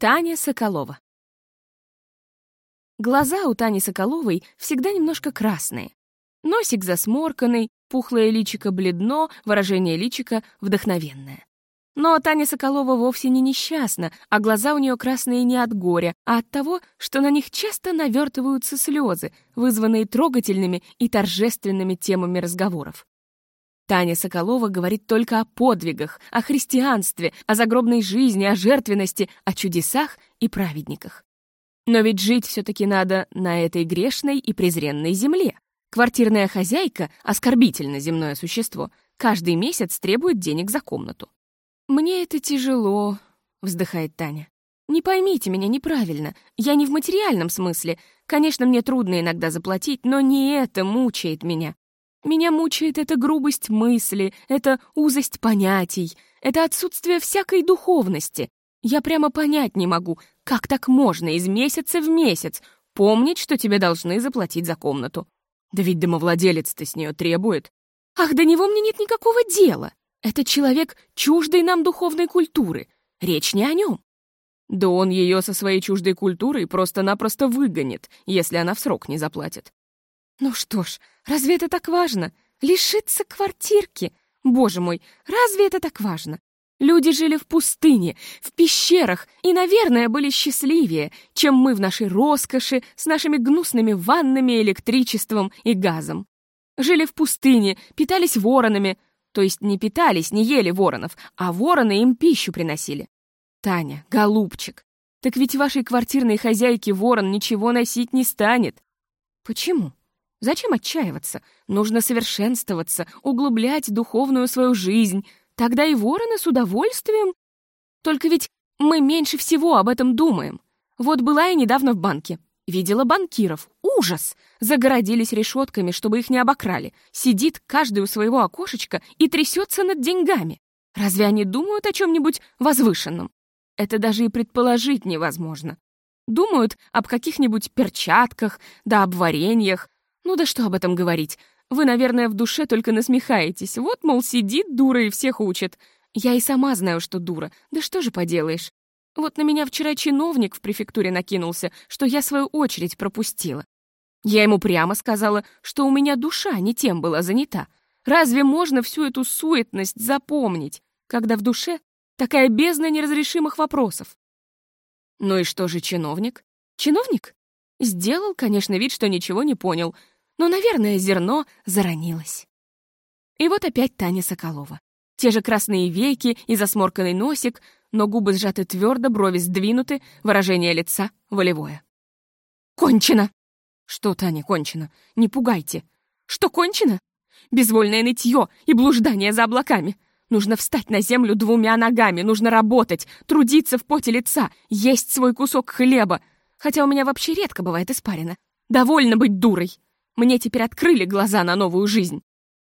Таня Соколова. Глаза у Тани Соколовой всегда немножко красные. Носик засморканный, пухлое личико бледно, выражение личика вдохновенное. Но Таня Соколова вовсе не несчастна, а глаза у нее красные не от горя, а от того, что на них часто навертываются слезы, вызванные трогательными и торжественными темами разговоров. Таня Соколова говорит только о подвигах, о христианстве, о загробной жизни, о жертвенности, о чудесах и праведниках. Но ведь жить все-таки надо на этой грешной и презренной земле. Квартирная хозяйка, оскорбительно земное существо, каждый месяц требует денег за комнату. «Мне это тяжело», — вздыхает Таня. «Не поймите меня неправильно. Я не в материальном смысле. Конечно, мне трудно иногда заплатить, но не это мучает меня. Меня мучает эта грубость мысли, эта узость понятий, это отсутствие всякой духовности. Я прямо понять не могу, как так можно из месяца в месяц помнить, что тебе должны заплатить за комнату. Да ведь домовладелец-то с нее требует. Ах, до него мне нет никакого дела. Это человек чуждой нам духовной культуры. Речь не о нем. Да он ее со своей чуждой культурой просто-напросто выгонит, если она в срок не заплатит. Ну что ж, разве это так важно? Лишиться квартирки? Боже мой, разве это так важно? Люди жили в пустыне, в пещерах и, наверное, были счастливее, чем мы в нашей роскоши с нашими гнусными ваннами, электричеством и газом. Жили в пустыне, питались воронами, то есть не питались, не ели воронов, а вороны им пищу приносили. Таня, голубчик, так ведь вашей квартирной хозяйке ворон ничего носить не станет. Почему? Зачем отчаиваться? Нужно совершенствоваться, углублять духовную свою жизнь. Тогда и вороны с удовольствием. Только ведь мы меньше всего об этом думаем. Вот была я недавно в банке. Видела банкиров. Ужас! Загородились решетками, чтобы их не обокрали. Сидит каждый у своего окошечка и трясется над деньгами. Разве они думают о чем-нибудь возвышенном? Это даже и предположить невозможно. Думают об каких-нибудь перчатках, да об вареньях, ну да что об этом говорить? Вы, наверное, в душе только насмехаетесь. Вот, мол, сидит дура и всех учит. Я и сама знаю, что дура. Да что же поделаешь? Вот на меня вчера чиновник в префектуре накинулся, что я свою очередь пропустила. Я ему прямо сказала, что у меня душа не тем была занята. Разве можно всю эту суетность запомнить, когда в душе такая бездна неразрешимых вопросов? Ну и что же чиновник? Чиновник? Сделал, конечно, вид, что ничего не понял, но, наверное, зерно заронилось. И вот опять Таня Соколова. Те же красные веки и засморканный носик, но губы сжаты твердо, брови сдвинуты, выражение лица волевое. «Кончено!» «Что, Таня, кончено? Не пугайте!» «Что кончено?» «Безвольное нытье и блуждание за облаками!» Нужно встать на землю двумя ногами, нужно работать, трудиться в поте лица, есть свой кусок хлеба, хотя у меня вообще редко бывает испарина. Довольно быть дурой. Мне теперь открыли глаза на новую жизнь.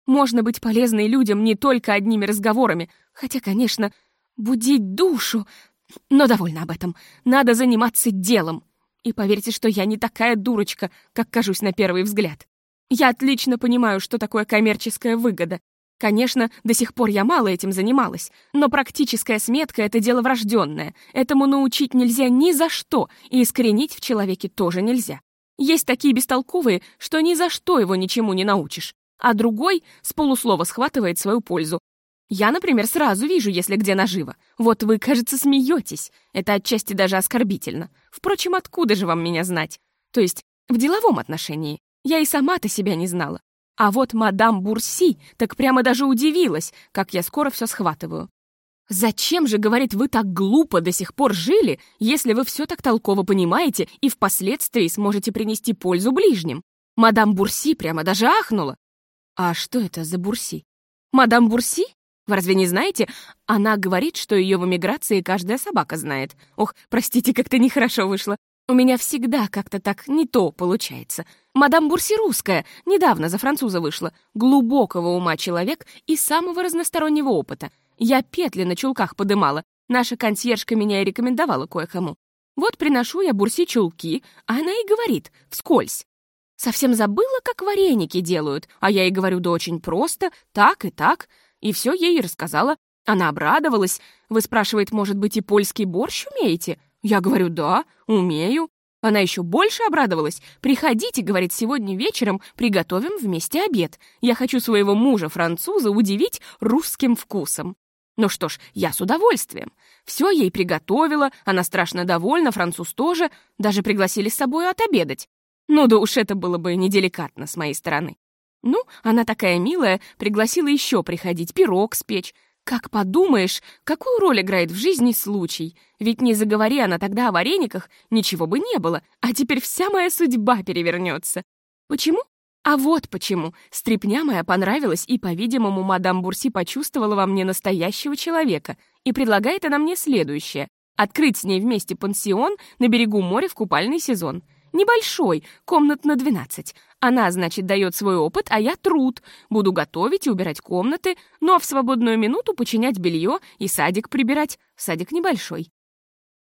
Можно быть полезной людям не только одними разговорами, хотя, конечно, будить душу. Но довольно об этом. Надо заниматься делом. И поверьте, что я не такая дурочка, как кажусь на первый взгляд. Я отлично понимаю, что такое коммерческая выгода. Конечно, до сих пор я мало этим занималась, но практическая сметка — это дело врожденное. Этому научить нельзя ни за что, и искоренить в человеке тоже нельзя. Есть такие бестолковые, что ни за что его ничему не научишь, а другой с полуслова схватывает свою пользу. Я, например, сразу вижу, если где наживо. Вот вы, кажется, смеетесь. Это отчасти даже оскорбительно. Впрочем, откуда же вам меня знать? То есть в деловом отношении. Я и сама-то себя не знала. А вот мадам Бурси так прямо даже удивилась, как я скоро все схватываю. «Зачем же, — говорит, — вы так глупо до сих пор жили, если вы все так толково понимаете и впоследствии сможете принести пользу ближним?» Мадам Бурси прямо даже ахнула. «А что это за Бурси?» «Мадам Бурси? Вы разве не знаете? Она говорит, что ее в эмиграции каждая собака знает. Ох, простите, как-то нехорошо вышло. У меня всегда как-то так не то получается. Мадам Бурси русская, недавно за француза вышла. Глубокого ума человек и самого разностороннего опыта. Я петли на чулках подымала. Наша консьержка меня и рекомендовала кое-кому. Вот приношу я Бурси чулки, а она и говорит, вскользь. Совсем забыла, как вареники делают, а я ей говорю, да очень просто, так и так. И все ей рассказала. Она обрадовалась. Вы, спрашивает, может быть, и польский борщ умеете? Я говорю, да, умею. Она еще больше обрадовалась. «Приходите, — говорит, — сегодня вечером приготовим вместе обед. Я хочу своего мужа-француза удивить русским вкусом». Ну что ж, я с удовольствием. Все ей приготовила, она страшно довольна, француз тоже, даже пригласили с собой отобедать. Ну да уж это было бы неделикатно с моей стороны. Ну, она такая милая, пригласила еще приходить, пирог спечь. Как подумаешь, какую роль играет в жизни случай? Ведь не заговори она тогда о варениках, ничего бы не было, а теперь вся моя судьба перевернется. Почему? А вот почему. Стрепня моя понравилась, и, по-видимому, мадам Бурси почувствовала во мне настоящего человека, и предлагает она мне следующее — открыть с ней вместе пансион на берегу моря в купальный сезон — Небольшой, комнат на 12. Она, значит, дает свой опыт, а я труд. Буду готовить и убирать комнаты, ну а в свободную минуту починять белье и садик прибирать. Садик небольшой.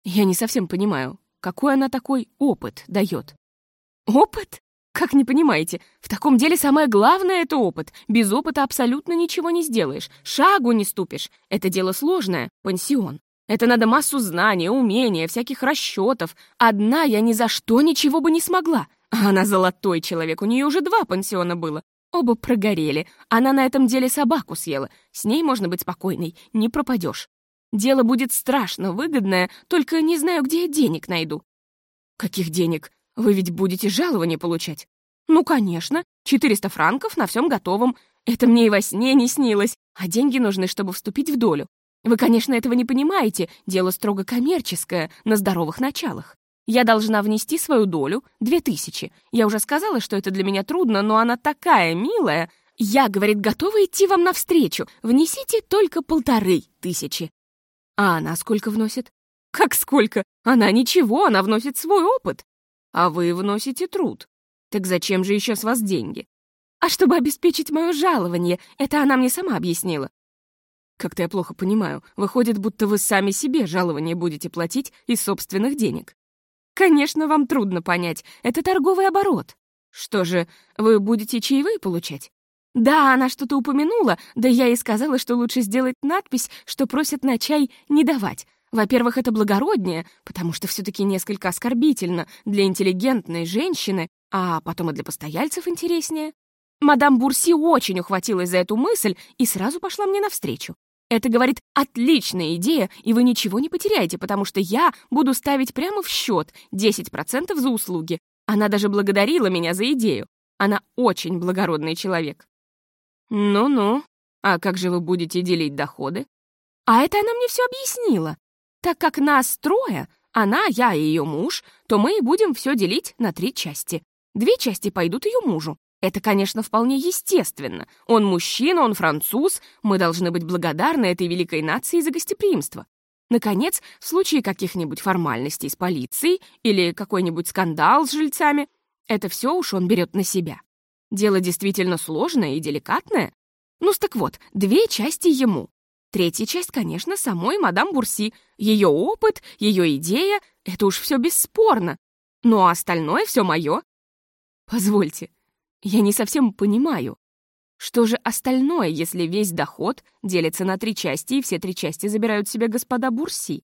Я не совсем понимаю, какой она такой опыт дает. Опыт? Как не понимаете? В таком деле самое главное — это опыт. Без опыта абсолютно ничего не сделаешь, шагу не ступишь. Это дело сложное, пансион. Это надо массу знаний, умения, всяких расчетов. Одна я ни за что ничего бы не смогла. А она золотой человек, у нее уже два пансиона было. Оба прогорели. Она на этом деле собаку съела. С ней можно быть спокойной, не пропадешь. Дело будет страшно выгодное, только не знаю, где я денег найду. Каких денег? Вы ведь будете жалование получать. Ну, конечно, 400 франков на всем готовом. Это мне и во сне не снилось. А деньги нужны, чтобы вступить в долю. Вы, конечно, этого не понимаете, дело строго коммерческое, на здоровых началах. Я должна внести свою долю, две тысячи. Я уже сказала, что это для меня трудно, но она такая милая. Я, говорит, готова идти вам навстречу. Внесите только полторы тысячи. А она сколько вносит? Как сколько? Она ничего, она вносит свой опыт. А вы вносите труд. Так зачем же еще с вас деньги? А чтобы обеспечить мое жалование, это она мне сама объяснила. Как-то я плохо понимаю. Выходит, будто вы сами себе жалование будете платить из собственных денег. Конечно, вам трудно понять. Это торговый оборот. Что же, вы будете чаевые получать? Да, она что-то упомянула, да я и сказала, что лучше сделать надпись, что просят на чай не давать. Во-первых, это благороднее, потому что все-таки несколько оскорбительно для интеллигентной женщины, а потом и для постояльцев интереснее. Мадам Бурси очень ухватилась за эту мысль и сразу пошла мне навстречу. Это, говорит, отличная идея, и вы ничего не потеряете, потому что я буду ставить прямо в счет 10% за услуги. Она даже благодарила меня за идею. Она очень благородный человек. Ну-ну, а как же вы будете делить доходы? А это она мне все объяснила. Так как нас трое, она, я и ее муж, то мы и будем все делить на три части. Две части пойдут ее мужу, это, конечно, вполне естественно. Он мужчина, он француз. Мы должны быть благодарны этой великой нации за гостеприимство. Наконец, в случае каких-нибудь формальностей с полицией или какой-нибудь скандал с жильцами, это все уж он берет на себя. Дело действительно сложное и деликатное. Ну, так вот, две части ему. Третья часть, конечно, самой мадам Бурси. Ее опыт, ее идея — это уж все бесспорно. Ну, а остальное все мое. Позвольте, я не совсем понимаю, что же остальное, если весь доход делится на три части, и все три части забирают себе господа Бурси?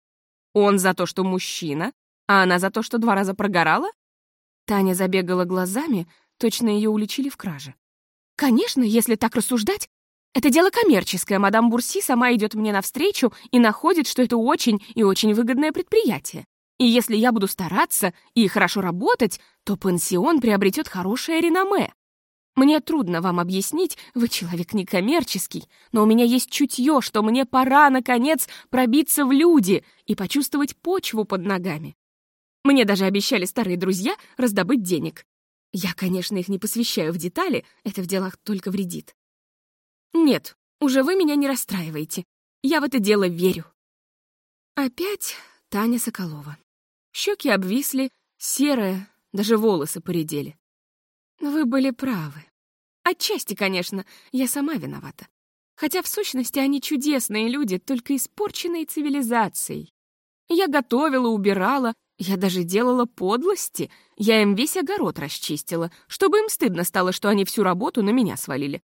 Он за то, что мужчина, а она за то, что два раза прогорала? Таня забегала глазами, точно ее уличили в краже. Конечно, если так рассуждать, это дело коммерческое. Мадам Бурси сама идет мне навстречу и находит, что это очень и очень выгодное предприятие. И если я буду стараться и хорошо работать, то пансион приобретет хорошее реноме. Мне трудно вам объяснить, вы человек некоммерческий, но у меня есть чутье, что мне пора, наконец, пробиться в люди и почувствовать почву под ногами. Мне даже обещали старые друзья раздобыть денег. Я, конечно, их не посвящаю в детали, это в делах только вредит. Нет, уже вы меня не расстраиваете. Я в это дело верю. Опять Таня Соколова. Щеки обвисли, серые, даже волосы поредели. Вы были правы. Отчасти, конечно, я сама виновата. Хотя в сущности они чудесные люди, только испорченные цивилизацией. Я готовила, убирала, я даже делала подлости. Я им весь огород расчистила, чтобы им стыдно стало, что они всю работу на меня свалили.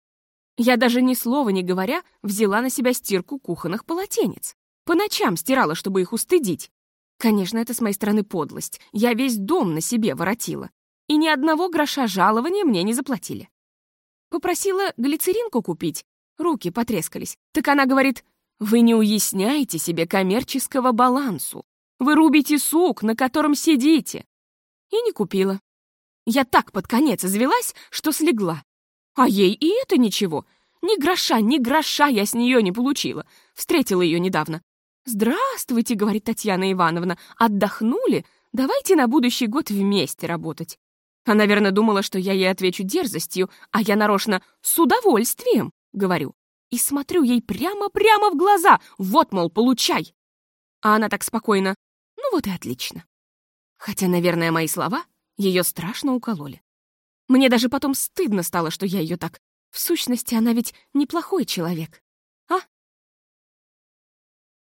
Я даже ни слова не говоря взяла на себя стирку кухонных полотенец. По ночам стирала, чтобы их устыдить. Конечно, это с моей стороны подлость. Я весь дом на себе воротила. И ни одного гроша жалования мне не заплатили. Попросила глицеринку купить. Руки потрескались. Так она говорит, вы не уясняете себе коммерческого балансу. Вы рубите сук, на котором сидите. И не купила. Я так под конец извелась, что слегла. А ей и это ничего. Ни гроша, ни гроша я с нее не получила. Встретила ее недавно. «Здравствуйте», — говорит Татьяна Ивановна, — «отдохнули? Давайте на будущий год вместе работать». Она, наверное, думала, что я ей отвечу дерзостью, а я нарочно «с удовольствием», — говорю. И смотрю ей прямо-прямо в глаза. Вот, мол, получай. А она так спокойно. Ну вот и отлично. Хотя, наверное, мои слова ее страшно укололи. Мне даже потом стыдно стало, что я ее так... В сущности, она ведь неплохой человек.